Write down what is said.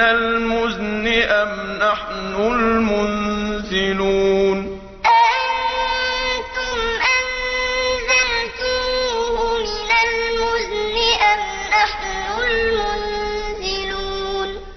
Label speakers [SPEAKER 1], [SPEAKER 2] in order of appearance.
[SPEAKER 1] المزن أم نحن المنزلون